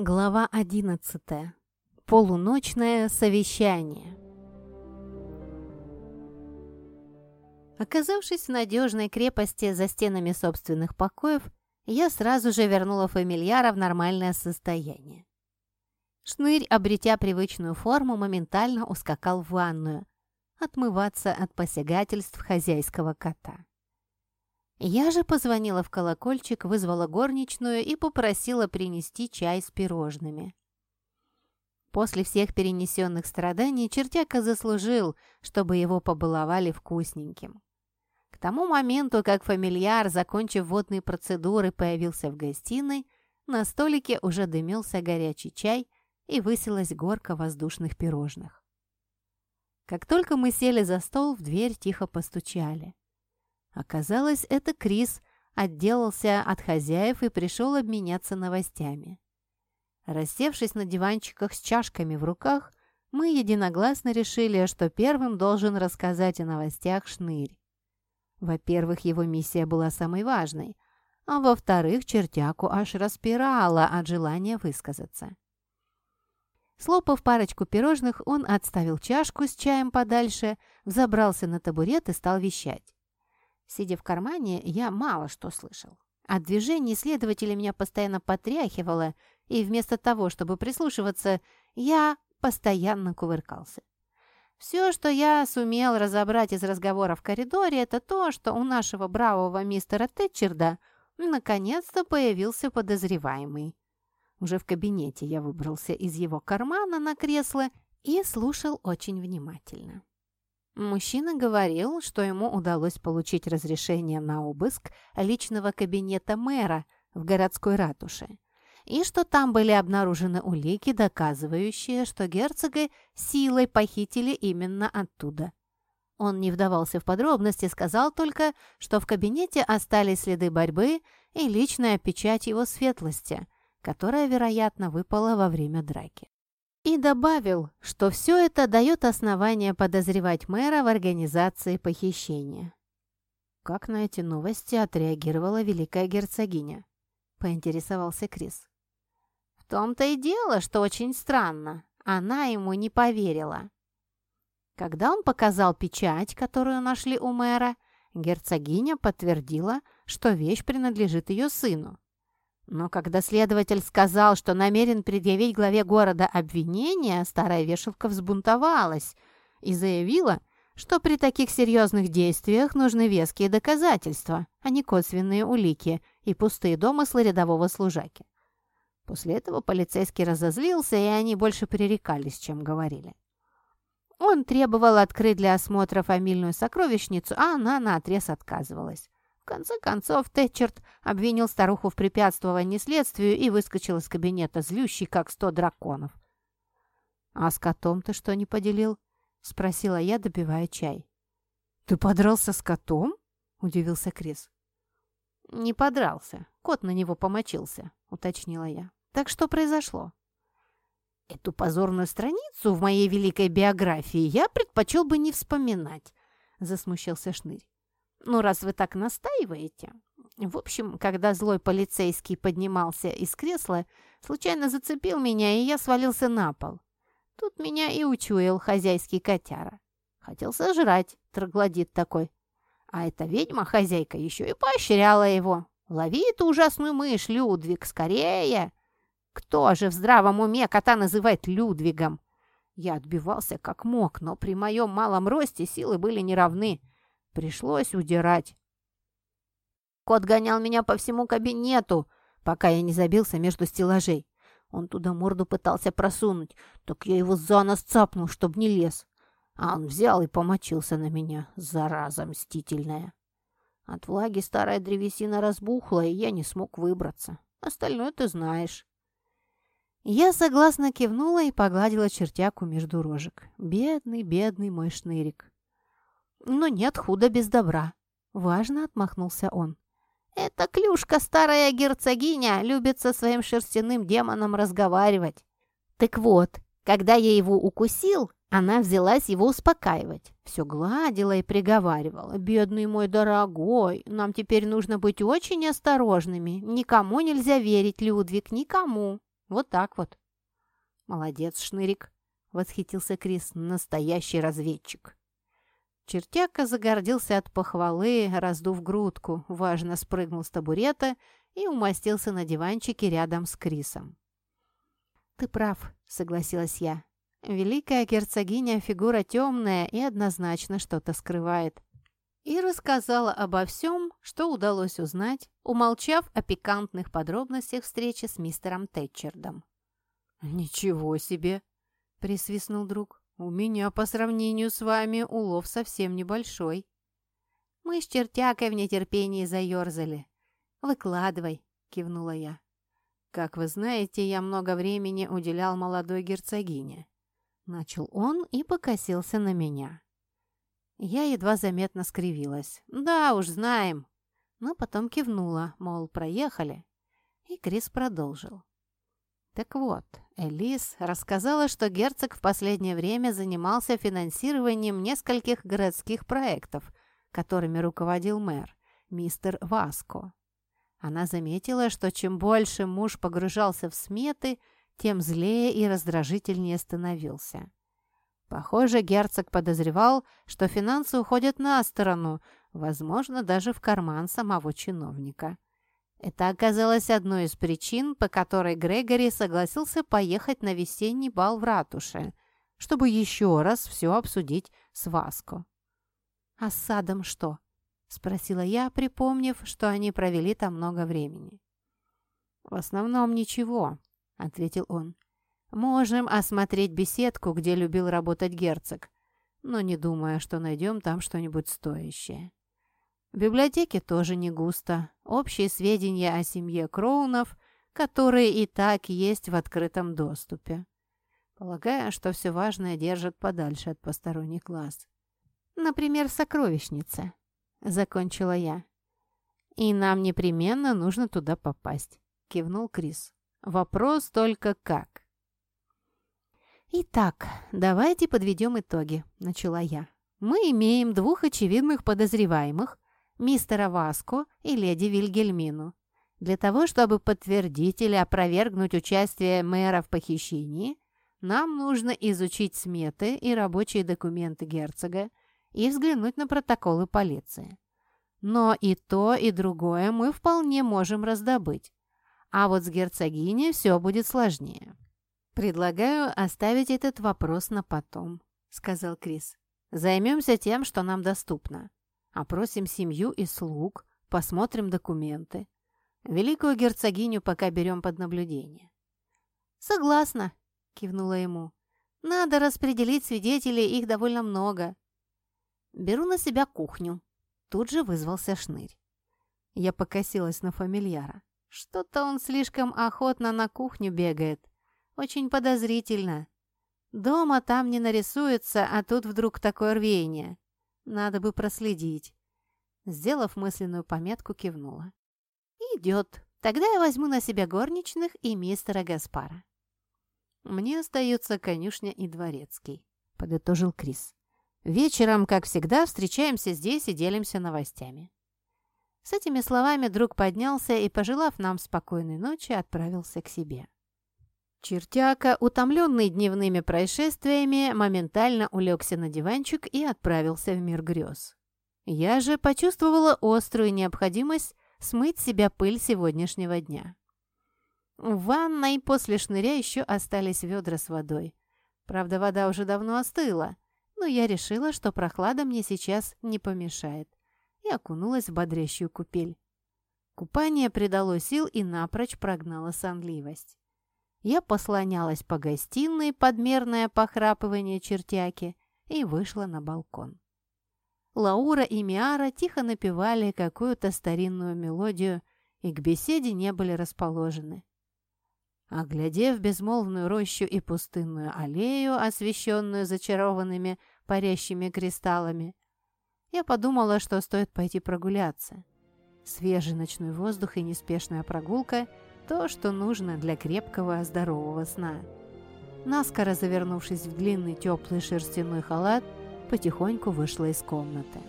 Глава 11. Полуночное совещание. Оказавшись в надежной крепости за стенами собственных покоев, я сразу же вернула фамильяра в нормальное состояние. Шнырь, обретя привычную форму, моментально ускакал в ванную, отмываться от посягательств хозяйского кота. Я же позвонила в колокольчик, вызвала горничную и попросила принести чай с пирожными. После всех перенесенных страданий чертяка заслужил, чтобы его побаловали вкусненьким. К тому моменту, как фамильяр, закончив водные процедуры, появился в гостиной, на столике уже дымился горячий чай и высилась горка воздушных пирожных. Как только мы сели за стол, в дверь тихо постучали. Оказалось, это Крис отделался от хозяев и пришел обменяться новостями. Рассевшись на диванчиках с чашками в руках, мы единогласно решили, что первым должен рассказать о новостях Шнырь. Во-первых, его миссия была самой важной, а во-вторых, чертяку аж распирала от желания высказаться. Слопав парочку пирожных, он отставил чашку с чаем подальше, взобрался на табурет и стал вещать. Сидя в кармане, я мало что слышал. От движений следователя меня постоянно потряхивало, и вместо того, чтобы прислушиваться, я постоянно кувыркался. Все, что я сумел разобрать из разговора в коридоре, это то, что у нашего бравого мистера Тэтчерда наконец-то появился подозреваемый. Уже в кабинете я выбрался из его кармана на кресло и слушал очень внимательно. Мужчина говорил, что ему удалось получить разрешение на обыск личного кабинета мэра в городской ратуше, и что там были обнаружены улики, доказывающие, что герцога силой похитили именно оттуда. Он не вдавался в подробности, сказал только, что в кабинете остались следы борьбы и личная печать его светлости, которая, вероятно, выпала во время драки. И добавил, что все это дает основание подозревать мэра в организации похищения. «Как на эти новости отреагировала великая герцогиня?» – поинтересовался Крис. «В том-то и дело, что очень странно. Она ему не поверила». Когда он показал печать, которую нашли у мэра, герцогиня подтвердила, что вещь принадлежит ее сыну. Но когда следователь сказал, что намерен предъявить главе города обвинение, старая вешалка взбунтовалась и заявила, что при таких серьезных действиях нужны веские доказательства, а не косвенные улики и пустые домыслы рядового служаки. После этого полицейский разозлился, и они больше пререкались, чем говорили. Он требовал открыть для осмотра фамильную сокровищницу, а она наотрез отказывалась конце концов, Тэтчерт обвинил старуху в препятствовании следствию и выскочил из кабинета, злющий, как сто драконов. «А с котом ты что не поделил?» — спросила я, добивая чай. «Ты подрался с котом?» — удивился Крис. «Не подрался. Кот на него помочился», — уточнила я. «Так что произошло?» «Эту позорную страницу в моей великой биографии я предпочел бы не вспоминать», — засмущался Шнырь. Ну, раз вы так настаиваете. В общем, когда злой полицейский поднимался из кресла, случайно зацепил меня, и я свалился на пол. Тут меня и учуял хозяйский котяра. Хотел сожрать, троглодит такой. А эта ведьма-хозяйка еще и поощряла его. «Лови эту ужасную мышь, Людвиг, скорее!» Кто же в здравом уме кота называет Людвигом? Я отбивался как мог, но при моем малом росте силы были неравны. Пришлось удирать. Кот гонял меня по всему кабинету, пока я не забился между стеллажей. Он туда морду пытался просунуть, так я его за нос цапнул, чтоб не лез. А он взял и помочился на меня, зараза мстительная. От влаги старая древесина разбухла, и я не смог выбраться. Остальное ты знаешь. Я согласно кивнула и погладила чертяку между рожек. Бедный, бедный мой шнырик. Но нет худа без добра. Важно отмахнулся он. Эта клюшка старая герцогиня любит со своим шерстяным демоном разговаривать. Так вот, когда я его укусил, она взялась его успокаивать. Все гладила и приговаривала. «Бедный мой дорогой, нам теперь нужно быть очень осторожными. Никому нельзя верить, Людвиг, никому». Вот так вот». «Молодец, Шнырик», — восхитился Крис, — «настоящий разведчик». Чертяка загордился от похвалы, раздув грудку, важно спрыгнул с табурета и умостился на диванчике рядом с Крисом. «Ты прав», — согласилась я. «Великая герцогиня — фигура темная и однозначно что-то скрывает». И рассказала обо всем, что удалось узнать, умолчав о пикантных подробностях встречи с мистером Тэтчердом. «Ничего себе!» — присвистнул друг. «У меня по сравнению с вами улов совсем небольшой». Мы с чертякой в нетерпении заерзали. «Выкладывай», — кивнула я. «Как вы знаете, я много времени уделял молодой герцогине». Начал он и покосился на меня. Я едва заметно скривилась. «Да уж, знаем». Но потом кивнула, мол, проехали. И Крис продолжил. Так вот, Элис рассказала, что герцог в последнее время занимался финансированием нескольких городских проектов, которыми руководил мэр, мистер Васко. Она заметила, что чем больше муж погружался в сметы, тем злее и раздражительнее становился. Похоже, герцог подозревал, что финансы уходят на сторону, возможно, даже в карман самого чиновника. Это оказалось одной из причин, по которой Грегори согласился поехать на весенний бал в ратуше, чтобы еще раз все обсудить с Васко. «А с садом что?» — спросила я, припомнив, что они провели там много времени. «В основном ничего», — ответил он. «Можем осмотреть беседку, где любил работать герцог, но не думая, что найдем там что-нибудь стоящее». В библиотеке тоже не густо. Общие сведения о семье Кроунов, которые и так есть в открытом доступе. Полагаю, что все важное держат подальше от посторонних глаз. Например, сокровищница. Закончила я. И нам непременно нужно туда попасть, кивнул Крис. Вопрос только как. «Итак, давайте подведем итоги», — начала я. «Мы имеем двух очевидных подозреваемых, мистера Васко и леди Вильгельмину. Для того, чтобы подтвердить или опровергнуть участие мэра в похищении, нам нужно изучить сметы и рабочие документы герцога и взглянуть на протоколы полиции. Но и то, и другое мы вполне можем раздобыть. А вот с герцогиней все будет сложнее. «Предлагаю оставить этот вопрос на потом», — сказал Крис. «Займемся тем, что нам доступно. Опросим семью и слуг, посмотрим документы. Великую герцогиню пока берем под наблюдение». «Согласна», — кивнула ему. «Надо распределить свидетелей, их довольно много». «Беру на себя кухню», — тут же вызвался шнырь. Я покосилась на фамильяра. Что-то он слишком охотно на кухню бегает. Очень подозрительно. Дома там не нарисуется, а тут вдруг такое рвение. Надо бы проследить. Сделав мысленную пометку, кивнула. «Идет. Тогда я возьму на себя горничных и мистера Гаспара». «Мне остается конюшня и дворецкий», — подытожил Крис. «Вечером, как всегда, встречаемся здесь и делимся новостями». С этими словами друг поднялся и, пожелав нам спокойной ночи, отправился к себе. Чертяка, утомленный дневными происшествиями, моментально улегся на диванчик и отправился в мир грез. Я же почувствовала острую необходимость смыть себя пыль сегодняшнего дня. В ванной после шныря еще остались ведра с водой. Правда, вода уже давно остыла, но я решила, что прохлада мне сейчас не помешает, и окунулась в бодрящую купель. Купание придало сил и напрочь прогнало сонливость. Я послонялась по гостиной, подмерное похрапывание чертяки, и вышла на балкон. Лаура и Миара тихо напевали какую-то старинную мелодию и к беседе не были расположены. Оглядев безмолвную рощу и пустынную аллею, освещенную зачарованными парящими кристаллами, я подумала, что стоит пойти прогуляться. Свежий ночной воздух и неспешная прогулка – то, что нужно для крепкого, здорового сна. Наскоро завернувшись в длинный теплый шерстяной халат, потихоньку вышла из комнаты.